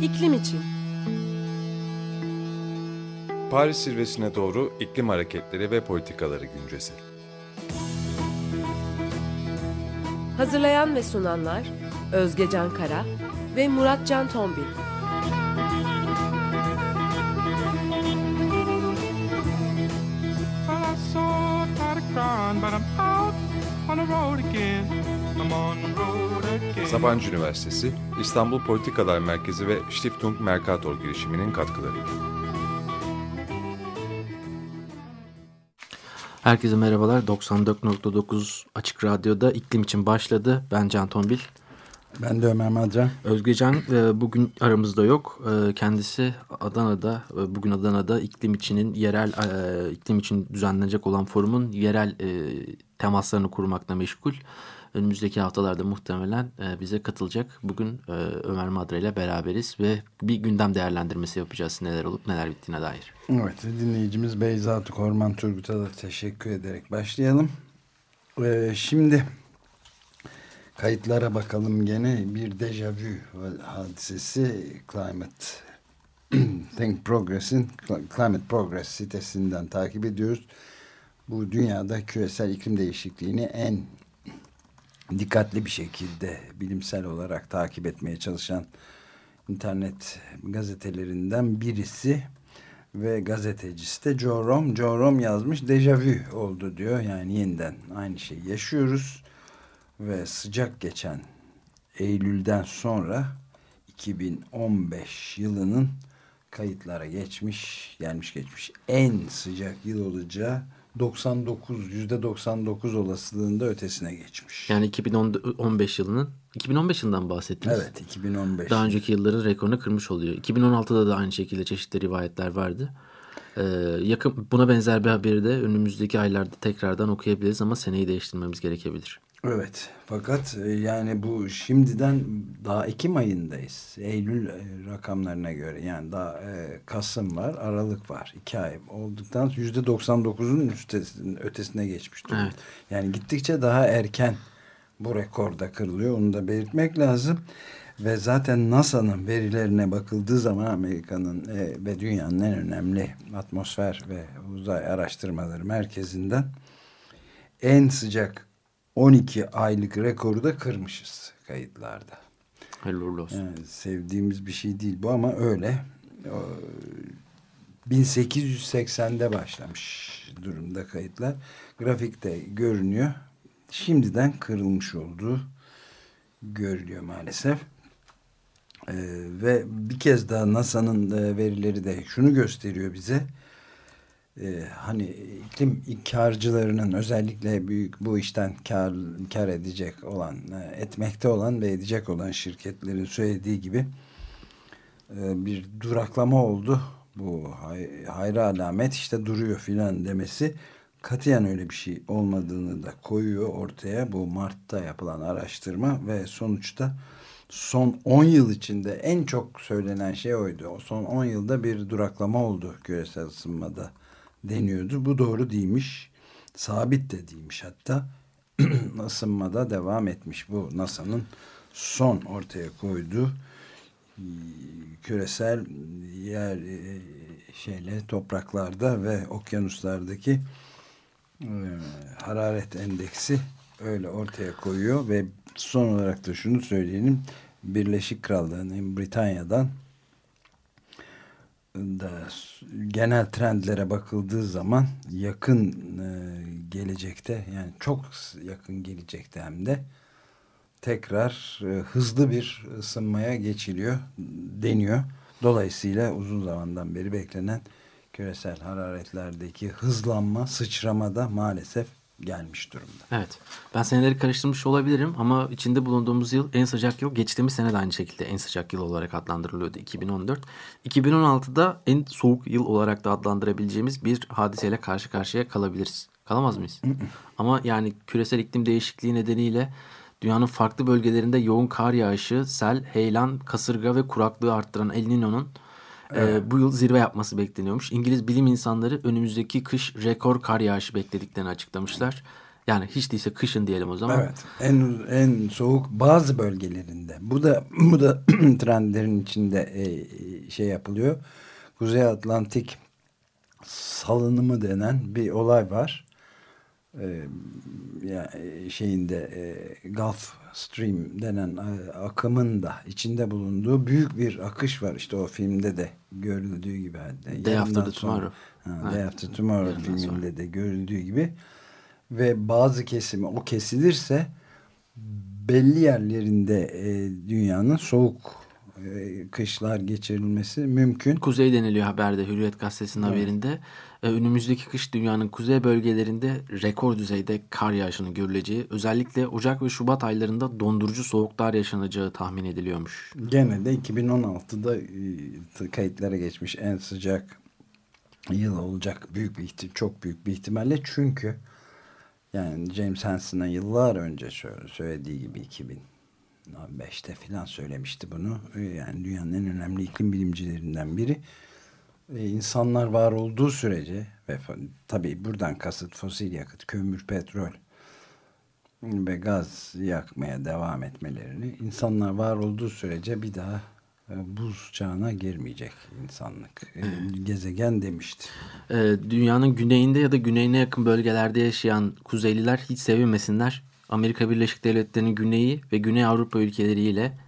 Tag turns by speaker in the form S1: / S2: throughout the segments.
S1: İklim için.
S2: Paris zirvesine doğru iklim hareketleri ve politikaları güncesi.
S1: Hazırlayan ve sunanlar Özge Can Kara ve Murat Can Tombil.
S2: Sabancı Üniversitesi, İstanbul Politikalar Merkezi ve Stiftung Mercator girişiminin katkılarıyla.
S3: Herkese merhabalar. 94.9 Açık Radyo'da iklim için başladı. Ben Can Tombil.
S4: Ben de Ömer Madra.
S3: Özgecan e, bugün aramızda yok. E, kendisi Adana'da, e, bugün Adana'da iklim içinin yerel, iklim için düzenlenecek olan forumun yerel temaslarını kurmakla meşgul. Önümüzdeki haftalarda muhtemelen bize katılacak. Bugün Ömer Madra ile beraberiz ve bir gündem değerlendirmesi yapacağız neler olup neler bittiğine dair.
S4: Evet dinleyicimiz Beyza Korman Turgut'a da teşekkür ederek başlayalım. Şimdi Kayıtlara bakalım gene bir dejavu hadisesi Climate Think Progress'in Climate Progress sitesinden takip ediyoruz. Bu dünyada küresel iklim değişikliğini en dikkatli bir şekilde bilimsel olarak takip etmeye çalışan internet gazetelerinden birisi ve gazetecisi de Joe Rom. Joe Rom yazmış dejavu oldu diyor. Yani yeniden aynı şeyi yaşıyoruz ve sıcak geçen Eylül'den sonra 2015 yılının kayıtlara geçmiş, gelmiş geçmiş en sıcak yıl olacağı 99 yüzde 99 olasılığında ötesine geçmiş.
S3: Yani 2015 yılının 2015 yılından bahsettiniz.
S4: Evet 2015.
S3: Daha önceki yılların rekorunu kırmış oluyor. 2016'da da aynı şekilde çeşitli rivayetler vardı. Ee, yakın buna benzer bir haberi de önümüzdeki aylarda tekrardan okuyabiliriz ama seneyi değiştirmemiz gerekebilir.
S4: Evet fakat e, yani bu şimdiden daha Ekim ayındayız. Eylül e, rakamlarına göre yani daha e, Kasım var Aralık var. iki ay olduktan yüzde 99'un ötesine, ötesine geçmiş.
S3: Evet.
S4: Yani gittikçe daha erken bu rekorda kırılıyor onu da belirtmek lazım. Ve zaten NASA'nın verilerine bakıldığı zaman Amerika'nın e, ve dünyanın en önemli atmosfer ve uzay araştırmaları merkezinden en sıcak 12 aylık rekoru da kırmışız kayıtlarda.
S3: Hayırlı olsun.
S4: Yani sevdiğimiz bir şey değil bu ama öyle. 1880'de başlamış durumda kayıtlar. Grafikte görünüyor. Şimdiden kırılmış olduğu görülüyor maalesef. Ee, ve bir kez daha NASA'nın e, verileri de şunu gösteriyor bize e, hani iklim karcılarının özellikle büyük bu işten kar, kar edecek olan, e, etmekte olan ve edecek olan şirketlerin söylediği gibi e, bir duraklama oldu. Bu hay, hayra alamet işte duruyor filan demesi katiyen öyle bir şey olmadığını da koyuyor ortaya. Bu Mart'ta yapılan araştırma ve sonuçta son 10 yıl içinde en çok söylenen şey oydu. O son 10 yılda bir duraklama oldu küresel ısınmada deniyordu. Bu doğru değilmiş. Sabit de değilmiş hatta. ısınmada devam etmiş. Bu NASA'nın son ortaya koyduğu e, küresel yer e, şeyle topraklarda ve okyanuslardaki e, hararet endeksi öyle ortaya koyuyor ve son olarak da şunu söyleyelim Birleşik Krallığı'nın Britanya'dan da genel trendlere bakıldığı zaman yakın e, gelecekte yani çok yakın gelecekte hem de tekrar e, hızlı bir ısınmaya geçiliyor deniyor. Dolayısıyla uzun zamandan beri beklenen küresel hararetlerdeki hızlanma, sıçramada maalesef gelmiş durumda.
S3: Evet. Ben seneleri karıştırmış olabilirim ama içinde bulunduğumuz yıl en sıcak yıl geçtiğimiz sene de aynı şekilde en sıcak yıl olarak adlandırılıyordu 2014. 2016'da en soğuk yıl olarak da adlandırabileceğimiz bir hadiseyle karşı karşıya kalabiliriz. Kalamaz mıyız? ama yani küresel iklim değişikliği nedeniyle dünyanın farklı bölgelerinde yoğun kar yağışı, sel, heyelan, kasırga ve kuraklığı arttıran El Niño'nun ee, evet. E, bu yıl zirve yapması bekleniyormuş. İngiliz bilim insanları önümüzdeki kış rekor kar yağışı beklediklerini açıklamışlar. Yani hiç değilse kışın diyelim o zaman.
S4: Evet. En en soğuk bazı bölgelerinde. Bu da bu da trendlerin içinde e, şey yapılıyor. Kuzey Atlantik salınımı denen bir olay var. E, yani şeyinde e, Gulf Stream denen e, akımın da içinde bulunduğu büyük bir akış var. İşte o filmde de görüldüğü gibi.
S3: Day After the Tomorrow.
S4: Ha, Day After Tomorrow filminde de görüldüğü gibi ve bazı kesimi o kesilirse belli yerlerinde e, dünyanın soğuk e, kışlar geçirilmesi mümkün.
S3: Kuzey deniliyor haberde Hürriyet Gazetesi'nin evet. haberinde. E, önümüzdeki kış dünyanın kuzey bölgelerinde rekor düzeyde kar yağışının görüleceği özellikle Ocak ve Şubat aylarında dondurucu soğuklar yaşanacağı tahmin ediliyormuş.
S4: Gene de 2016'da e, kayıtlara geçmiş en sıcak yıl olacak büyük bir çok büyük bir ihtimalle çünkü yani James Hansen'a yıllar önce söylediği gibi 2005'te filan söylemişti bunu. Yani dünyanın en önemli iklim bilimcilerinden biri. Ee, insanlar var olduğu sürece ve tabii buradan kasıt fosil yakıt, kömür, petrol ve gaz yakmaya devam etmelerini insanlar var olduğu sürece bir daha e, buz çağına girmeyecek insanlık. E, gezegen demişti.
S3: E, dünyanın güneyinde ya da güneyine yakın bölgelerde yaşayan kuzeyliler hiç sevinmesinler. Amerika Birleşik Devletleri'nin güneyi ve Güney Avrupa ülkeleriyle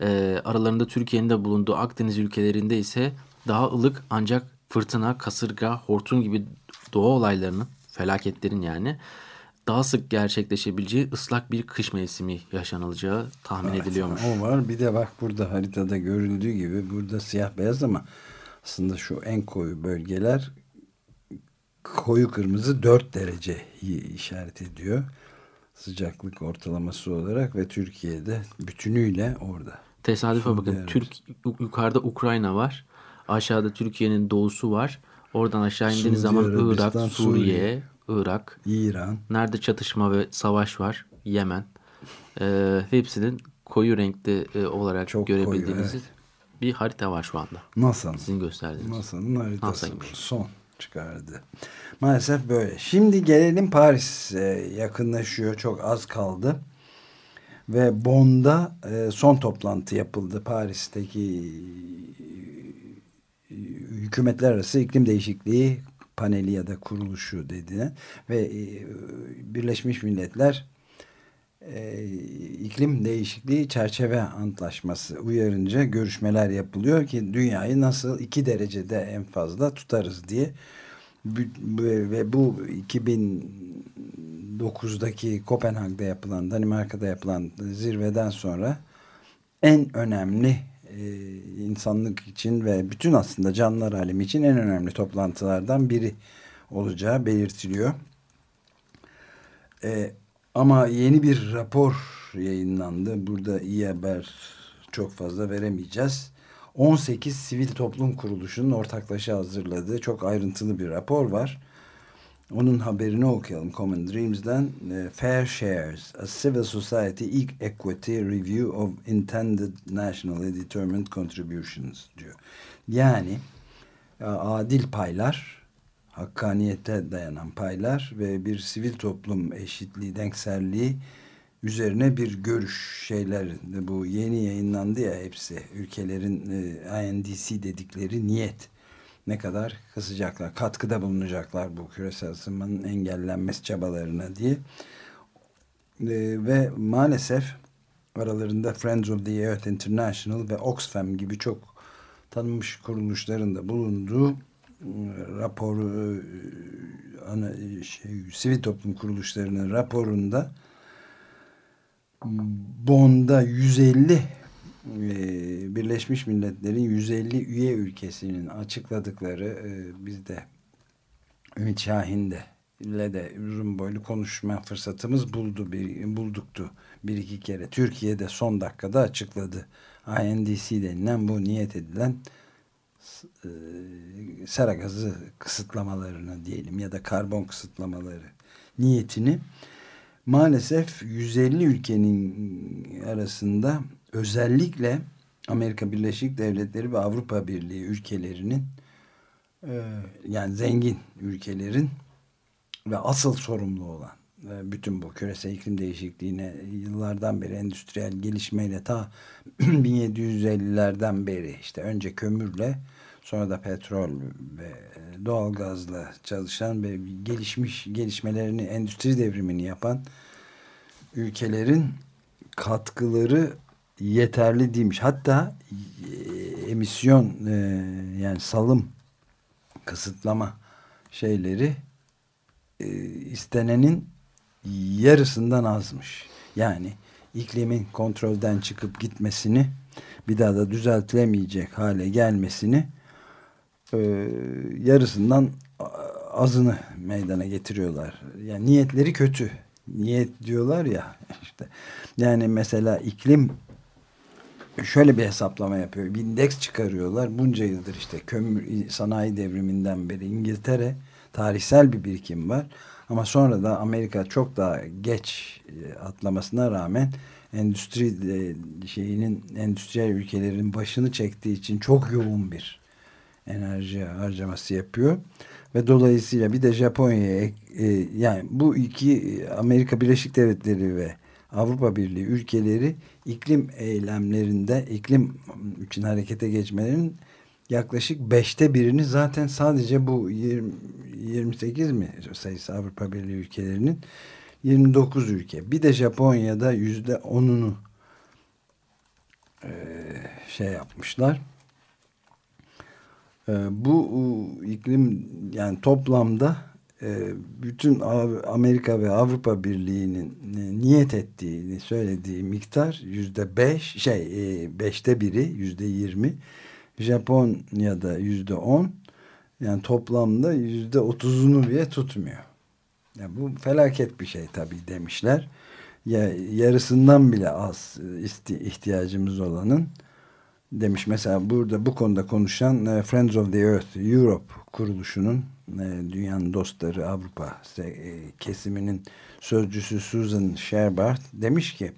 S3: e, aralarında Türkiye'nin de bulunduğu Akdeniz ülkelerinde ise daha ılık ancak fırtına, kasırga, hortum gibi doğa olaylarının, felaketlerin yani daha sık gerçekleşebileceği ıslak bir kış mevsimi yaşanılacağı tahmin evet, ediliyormuş.
S4: O var. Bir de bak burada haritada görüldüğü gibi burada siyah beyaz ama aslında şu en koyu bölgeler koyu kırmızı 4 derece işaret ediyor. Sıcaklık ortalaması olarak ve Türkiye'de bütünüyle orada.
S3: Tesadüfe bakın. Türk yukarıda Ukrayna var. Aşağıda Türkiye'nin doğusu var. Oradan aşağı indiğiniz zaman Irak, Suriye, Suriye Irak,
S4: İran.
S3: Nerede çatışma ve savaş var? Yemen. Ee, hepsinin koyu renkli e, olarak Çok görebildiğiniz koyu, evet. bir harita var şu anda.
S4: NASA'nın.
S3: Sizin gösterdiğiniz.
S4: NASA'nın haritası. NASA'ymış. Son çıkardı. Maalesef böyle. Şimdi gelelim Paris e, yakınlaşıyor. Çok az kaldı. Ve Bonn'da e, son toplantı yapıldı. Paris'teki hükümetler arası iklim değişikliği paneli ya da kuruluşu dediğine ve e, Birleşmiş Milletler e, iklim değişikliği çerçeve antlaşması uyarınca görüşmeler yapılıyor ki dünyayı nasıl iki derecede en fazla tutarız diye. Ve bu 2009'daki Kopenhag'da yapılan Danimarka'da yapılan zirveden sonra en önemli insanlık için ve bütün aslında canlılar alemi için en önemli toplantılardan biri olacağı belirtiliyor. E, ama yeni bir rapor yayınlandı. Burada iyi haber çok fazla veremeyeceğiz. 18 sivil toplum kuruluşunun ortaklaşa hazırladığı çok ayrıntılı bir rapor var. Onun haberini okuyalım Common Dreams'den. E, Fair Shares, A Civil Society Equity Review of Intended Nationally Determined Contributions diyor. Yani e, adil paylar, hakkaniyete dayanan paylar ve bir sivil toplum eşitliği, denkselliği üzerine bir görüş şeyler bu yeni yayınlandı ya hepsi ülkelerin e, INDC dedikleri niyet ne kadar kısacaklar, katkıda bulunacaklar bu küresel ısınmanın engellenmesi çabalarına diye. E, ve maalesef aralarında Friends of the Earth International ve Oxfam gibi çok tanınmış kuruluşların da bulunduğu e, raporu e, ana, şey, sivil toplum kuruluşlarının raporunda Bond'a 150 ee, Birleşmiş Milletler'in 150 üye ülkesinin açıkladıkları e, bizde Ümit Şahin'de ile de uzun boylu konuşma fırsatımız buldu bir, bulduktu bir iki kere. Türkiye'de son dakikada açıkladı. INDC denilen bu niyet edilen e, sera gazı kısıtlamalarını diyelim ya da karbon kısıtlamaları niyetini maalesef 150 ülkenin arasında özellikle Amerika Birleşik Devletleri ve Avrupa Birliği ülkelerinin e, yani zengin ülkelerin ve asıl sorumlu olan e, bütün bu küresel iklim değişikliğine yıllardan beri endüstriyel gelişmeyle ta 1750'lerden beri işte önce kömürle sonra da petrol ve doğalgazla çalışan ve gelişmiş gelişmelerini endüstri devrimini yapan ülkelerin katkıları yeterli değilmiş. Hatta e, emisyon e, yani salım kısıtlama şeyleri e, istenenin yarısından azmış. Yani iklimin kontrolden çıkıp gitmesini bir daha da düzeltilemeyecek hale gelmesini yarısından azını meydana getiriyorlar. Yani niyetleri kötü. Niyet diyorlar ya işte. Yani mesela iklim şöyle bir hesaplama yapıyor. Bir indeks çıkarıyorlar. Bunca yıldır işte kömür sanayi devriminden beri İngiltere tarihsel bir birikim var. Ama sonra da Amerika çok daha geç e, atlamasına rağmen endüstri e, şeyinin endüstriyel ülkelerin başını çektiği için çok yoğun bir enerji harcaması yapıyor ve dolayısıyla bir de Japonya'ya e, yani bu iki Amerika Birleşik Devletleri ve Avrupa Birliği ülkeleri iklim eylemlerinde iklim için harekete geçmelerinin yaklaşık beşte birini zaten sadece bu 20, 28 mi sayısı Avrupa Birliği ülkelerinin 29 ülke. Bir de Japonya'da yüzde onunu e, şey yapmışlar. Bu iklim yani toplamda bütün Amerika ve Avrupa Birliği'nin niyet ettiğini söylediği miktar yüzde beş şey beşte biri yüzde yirmi Japonya'da yüzde on yani toplamda yüzde otuzunu bile tutmuyor. Yani bu felaket bir şey tabii demişler. Ya, yarısından bile az ihtiyacımız olanın demiş. Mesela burada bu konuda konuşan e, Friends of the Earth Europe kuruluşunun e, dünyanın dostları Avrupa e, kesiminin sözcüsü Susan Sherbart demiş ki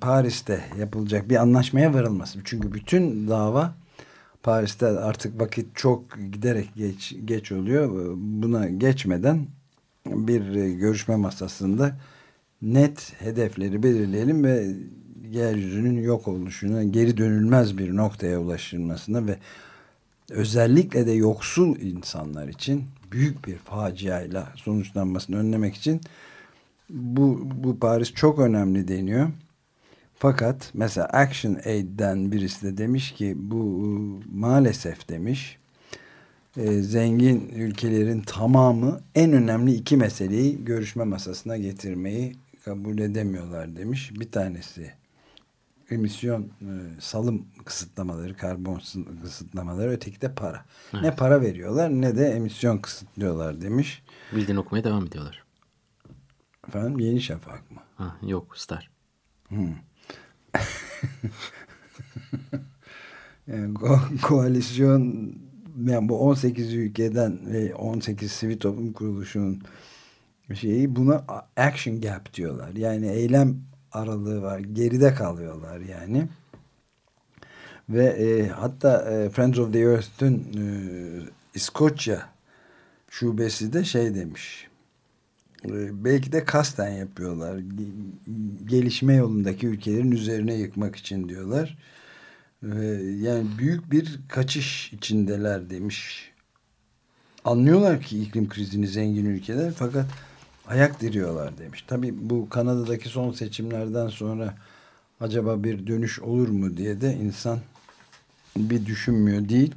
S4: Paris'te yapılacak bir anlaşmaya varılması. Çünkü bütün dava Paris'te artık vakit çok giderek geç, geç oluyor. Buna geçmeden bir görüşme masasında net hedefleri belirleyelim ve yeryüzünün yok oluşuna geri dönülmez bir noktaya ulaşılmasına ve özellikle de yoksul insanlar için büyük bir faciayla sonuçlanmasını önlemek için bu, bu Paris çok önemli deniyor. Fakat mesela Action Aid'den birisi de demiş ki bu maalesef demiş e, zengin ülkelerin tamamı en önemli iki meseleyi görüşme masasına getirmeyi kabul edemiyorlar demiş. Bir tanesi emisyon e, salım kısıtlamaları, karbon kısıtlamaları, öteki de para. Evet. Ne para veriyorlar ne de emisyon kısıtlıyorlar demiş.
S3: Bildiğin okumaya devam ediyorlar.
S4: Efendim Yeni Şafak mı?
S3: Ha, yok Star.
S4: Hmm. yani ko koalisyon yani bu 18 ülkeden ve 18 sivil toplum kuruluşunun şeyi buna action gap diyorlar. Yani eylem aralığı var. Geride kalıyorlar yani. Ve e, hatta e, Friends of the Earth'ün e, İskoçya şubesi de şey demiş. E, belki de kasten yapıyorlar. Gelişme yolundaki ülkelerin üzerine yıkmak için diyorlar. E, yani büyük bir kaçış içindeler demiş. Anlıyorlar ki iklim krizini zengin ülkeler fakat ayak diriyorlar demiş. Tabi bu Kanada'daki son seçimlerden sonra acaba bir dönüş olur mu diye de insan bir düşünmüyor değil.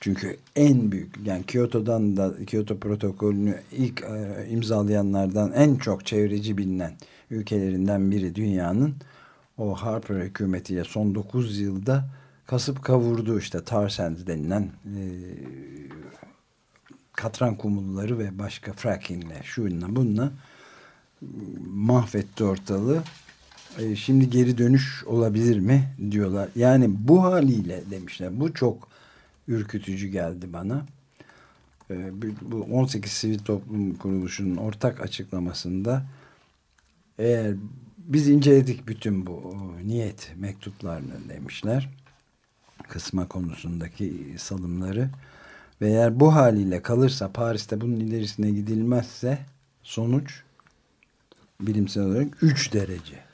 S4: Çünkü en büyük yani Kyoto'dan da Kyoto protokolünü ilk e, imzalayanlardan en çok çevreci bilinen ülkelerinden biri dünyanın o Harper hükümetiyle son 9 yılda kasıp kavurdu işte tar sands denilen e, katran kumulları ve başka frackingle şununla bununla mahvetti ortalığı. E, şimdi geri dönüş olabilir mi diyorlar. Yani bu haliyle demişler. Bu çok ürkütücü geldi bana. E, bu 18 sivil toplum kuruluşunun ortak açıklamasında eğer biz inceledik bütün bu niyet mektuplarını demişler. Kısma konusundaki salımları. Ve eğer bu haliyle kalırsa Paris'te bunun ilerisine gidilmezse sonuç bilimsel olarak 3 derece.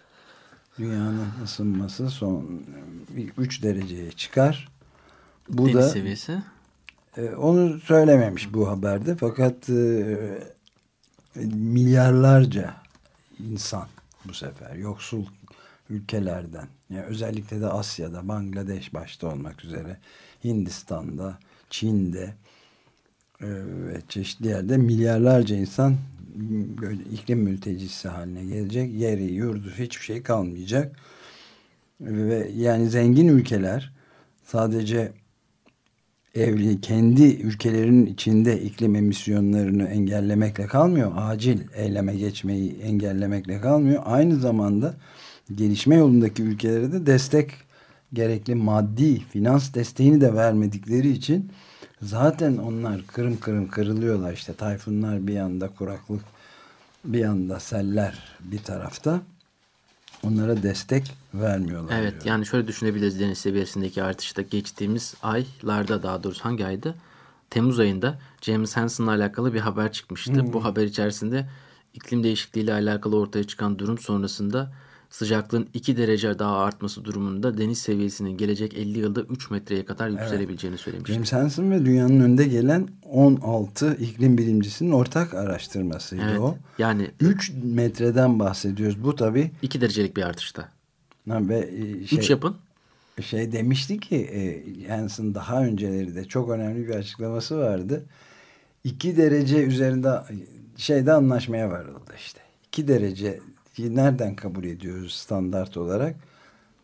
S4: Dünyanın ısınması son 3 dereceye çıkar. Bu
S3: Deniz
S4: da
S3: seviyesi.
S4: e, onu söylememiş bu haberde fakat e, milyarlarca insan bu sefer yoksul ülkelerden yani özellikle de Asya'da Bangladeş başta olmak üzere Hindistan'da Çin'de e, ve çeşitli yerde milyarlarca insan iklim mültecisi haline gelecek. Yeri, yurdu hiçbir şey kalmayacak. Ve yani zengin ülkeler sadece evli kendi ülkelerinin içinde iklim emisyonlarını engellemekle kalmıyor. Acil eyleme geçmeyi engellemekle kalmıyor. Aynı zamanda gelişme yolundaki ülkelere de destek gerekli maddi finans desteğini de vermedikleri için zaten onlar kırım kırım kırılıyorlar işte tayfunlar bir yanda kuraklık bir yanda seller bir tarafta onlara destek vermiyorlar.
S3: Evet
S4: diyor.
S3: yani şöyle düşünebiliriz deniz seviyesindeki artışta geçtiğimiz aylarda daha doğrusu hangi aydı? Temmuz ayında James Hansen'la alakalı bir haber çıkmıştı. Bu haber içerisinde iklim değişikliği ile alakalı ortaya çıkan durum sonrasında sıcaklığın 2 derece daha artması durumunda deniz seviyesinin gelecek 50 yılda 3 metreye kadar yükselebileceğini söylemişti.
S4: James Hansen ve dünyanın önde gelen 16 iklim bilimcisinin ortak araştırmasıydı
S3: Evet.
S4: o.
S3: Yani
S4: 3 metreden bahsediyoruz. Bu tabii
S3: 2 derecelik bir artışta.
S4: ha, ve e, şey,
S3: 3 yapın.
S4: şey demişti ki e, Hansen daha önceleri de çok önemli bir açıklaması vardı. 2 derece üzerinde şeyde anlaşmaya varıldı işte. 2 derece nereden kabul ediyoruz standart olarak?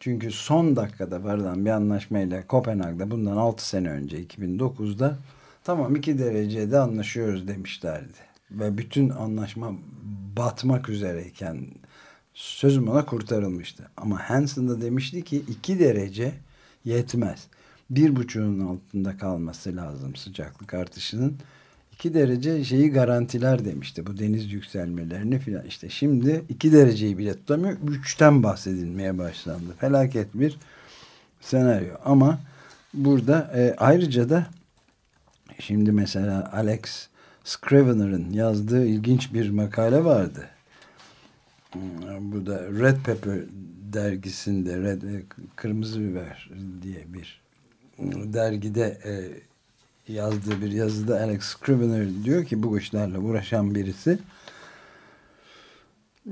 S4: Çünkü son dakikada varılan bir anlaşmayla Kopenhag'da bundan 6 sene önce 2009'da tamam 2 derecede anlaşıyoruz demişlerdi. Ve bütün anlaşma batmak üzereyken sözüm ona kurtarılmıştı. Ama Hansen da demişti ki 2 derece yetmez. Bir buçuğun altında kalması lazım sıcaklık artışının. 2 derece şeyi garantiler demişti. Bu deniz yükselmelerini filan. işte şimdi 2 dereceyi bile tutamıyor. 3'ten bahsedilmeye başlandı. Felaket bir senaryo. Ama burada e, ayrıca da şimdi mesela Alex Scrivener'ın yazdığı ilginç bir makale vardı. Hmm, Bu da Red Pepper dergisinde Red, e, Kırmızı Biber diye bir hmm, dergide e, yazdığı bir yazıda Alex Scrivener diyor ki bu işlerle uğraşan birisi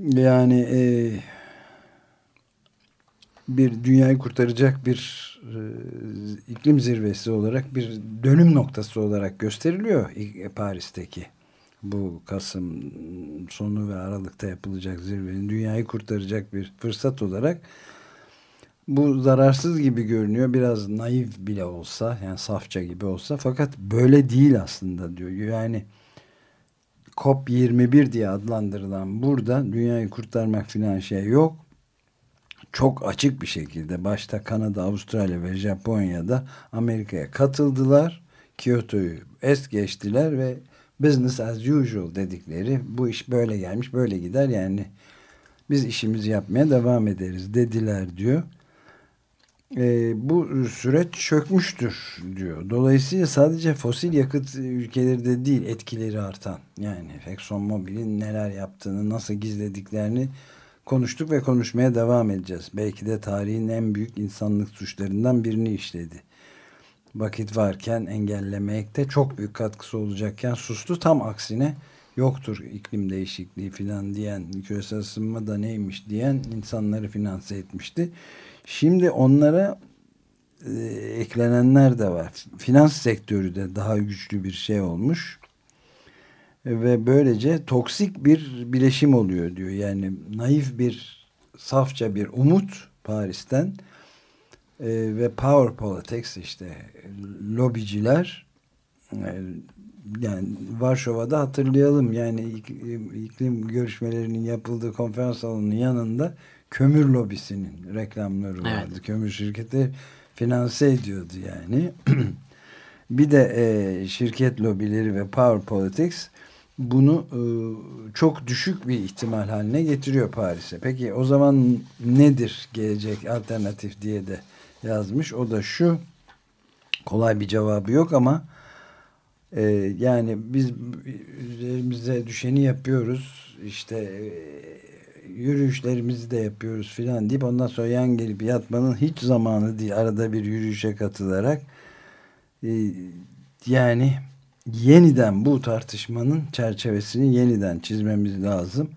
S4: yani e, bir dünyayı kurtaracak bir e, iklim zirvesi olarak bir dönüm noktası olarak gösteriliyor İ- Paris'teki. Bu Kasım sonu ve Aralık'ta yapılacak zirvenin dünyayı kurtaracak bir fırsat olarak bu zararsız gibi görünüyor. Biraz naif bile olsa yani safça gibi olsa fakat böyle değil aslında diyor. Yani COP21 diye adlandırılan burada dünyayı kurtarmak filan şey yok. Çok açık bir şekilde başta Kanada, Avustralya ve Japonya'da Amerika'ya katıldılar. Kyoto'yu es geçtiler ve business as usual dedikleri bu iş böyle gelmiş böyle gider yani biz işimizi yapmaya devam ederiz dediler diyor. E, bu süreç çökmüştür diyor. Dolayısıyla sadece fosil yakıt ülkeleri de değil etkileri artan. Yani ExxonMobil'in neler yaptığını, nasıl gizlediklerini konuştuk ve konuşmaya devam edeceğiz. Belki de tarihin en büyük insanlık suçlarından birini işledi. Vakit varken engellemekte çok büyük katkısı olacakken sustu. Tam aksine yoktur iklim değişikliği filan diyen, küresel ısınma da neymiş diyen insanları finanse etmişti. Şimdi onlara e, eklenenler de var. Finans sektörü de daha güçlü bir şey olmuş. Ve böylece toksik bir bileşim oluyor diyor. Yani naif bir safça bir umut Paris'ten e, ve power politics işte lobiciler e, yani Varşova'da hatırlayalım yani iklim görüşmelerinin yapıldığı konferans salonunun yanında kömür lobisinin reklamları
S3: Evet.
S4: vardı. Kömür şirketi finanse ediyordu yani. bir de e, şirket lobileri ve power politics bunu e, çok düşük bir ihtimal haline getiriyor Paris'e. Peki o zaman nedir gelecek alternatif diye de yazmış. O da şu kolay bir cevabı yok ama e, yani biz üzerimize düşeni yapıyoruz. İşte e, yürüyüşlerimizi de yapıyoruz filan deyip ondan sonra yan gelip yatmanın hiç zamanı değil. Arada bir yürüyüşe katılarak e, yani yeniden bu tartışmanın çerçevesini yeniden çizmemiz lazım.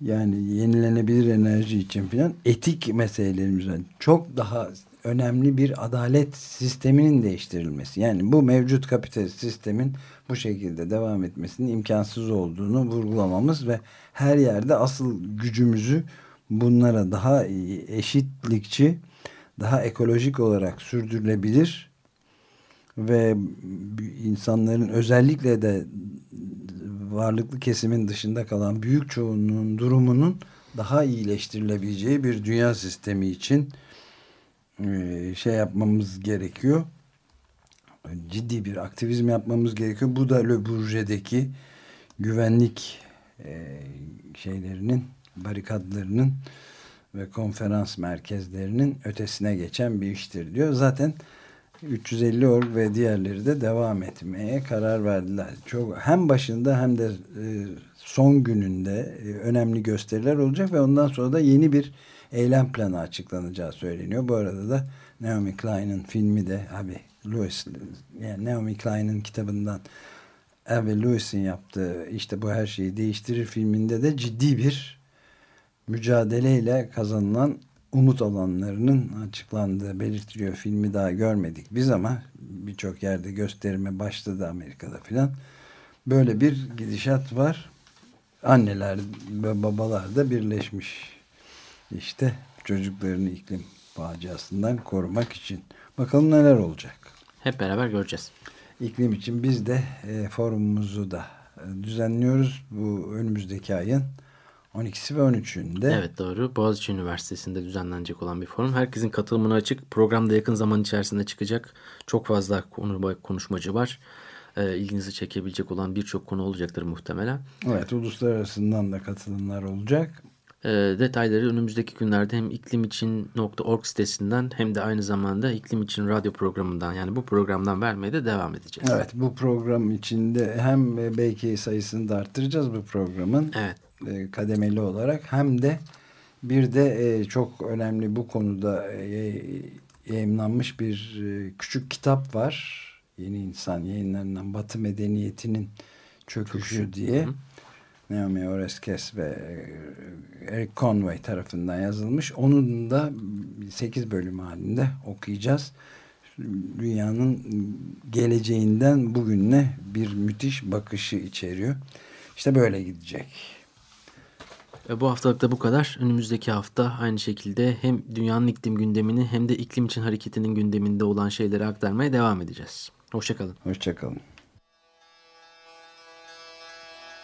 S4: Yani yenilenebilir enerji için filan etik meselelerimiz var. Çok daha önemli bir adalet sisteminin değiştirilmesi. Yani bu mevcut kapitalist sistemin bu şekilde devam etmesinin imkansız olduğunu vurgulamamız ve her yerde asıl gücümüzü bunlara daha eşitlikçi, daha ekolojik olarak sürdürülebilir ve insanların özellikle de varlıklı kesimin dışında kalan büyük çoğunluğun durumunun daha iyileştirilebileceği bir dünya sistemi için şey yapmamız gerekiyor. Ciddi bir aktivizm yapmamız gerekiyor. Bu da Le Bourget'deki güvenlik e, şeylerinin, barikatlarının ve konferans merkezlerinin ötesine geçen bir iştir diyor. Zaten 350 org ve diğerleri de devam etmeye karar verdiler. Çok hem başında hem de e, son gününde e, önemli gösteriler olacak ve ondan sonra da yeni bir eylem planı açıklanacağı söyleniyor. Bu arada da Naomi Klein'in filmi de abi Lewis yani Naomi Klein'in kitabından Abby Lewis'in yaptığı işte bu her şeyi değiştirir filminde de ciddi bir mücadeleyle kazanılan umut alanlarının açıklandığı belirtiliyor. Filmi daha görmedik biz ama birçok yerde gösterime başladı Amerika'da filan. Böyle bir gidişat var. Anneler ve babalar da birleşmiş. İşte çocuklarını iklim faciasından korumak için. Bakalım neler olacak.
S3: Hep beraber göreceğiz.
S4: İklim için biz de e, forumumuzu da e, düzenliyoruz. Bu önümüzdeki ayın 12'si ve 13'ünde.
S3: Evet doğru. Boğaziçi Üniversitesi'nde düzenlenecek olan bir forum. Herkesin katılımına açık. Programda yakın zaman içerisinde çıkacak. Çok fazla konu, konuşmacı var. E, ilginizi çekebilecek olan birçok konu olacaktır muhtemelen.
S4: Evet uluslararasından da katılımlar olacak.
S3: E, detayları önümüzdeki günlerde hem iklimicin.org sitesinden hem de aynı zamanda iklim için radyo programından yani bu programdan vermeye de devam edeceğiz.
S4: Evet bu program içinde hem belki sayısını da arttıracağız bu programın.
S3: Evet.
S4: E, kademeli olarak hem de bir de e, çok önemli bu konuda e, yayınlanmış bir küçük kitap var. Yeni İnsan yayınlarından Batı Medeniyeti'nin Çöküşü Çöküşü. diye. Hı. Naomi Oreskes ve Eric Conway tarafından yazılmış. Onun da 8 bölüm halinde okuyacağız. Dünyanın geleceğinden bugününe bir müthiş bakışı içeriyor. İşte böyle gidecek.
S3: E, bu haftalık da bu kadar. Önümüzdeki hafta aynı şekilde hem dünyanın iklim gündemini hem de iklim için hareketinin gündeminde olan şeyleri aktarmaya devam edeceğiz. Hoşçakalın.
S4: Hoşçakalın.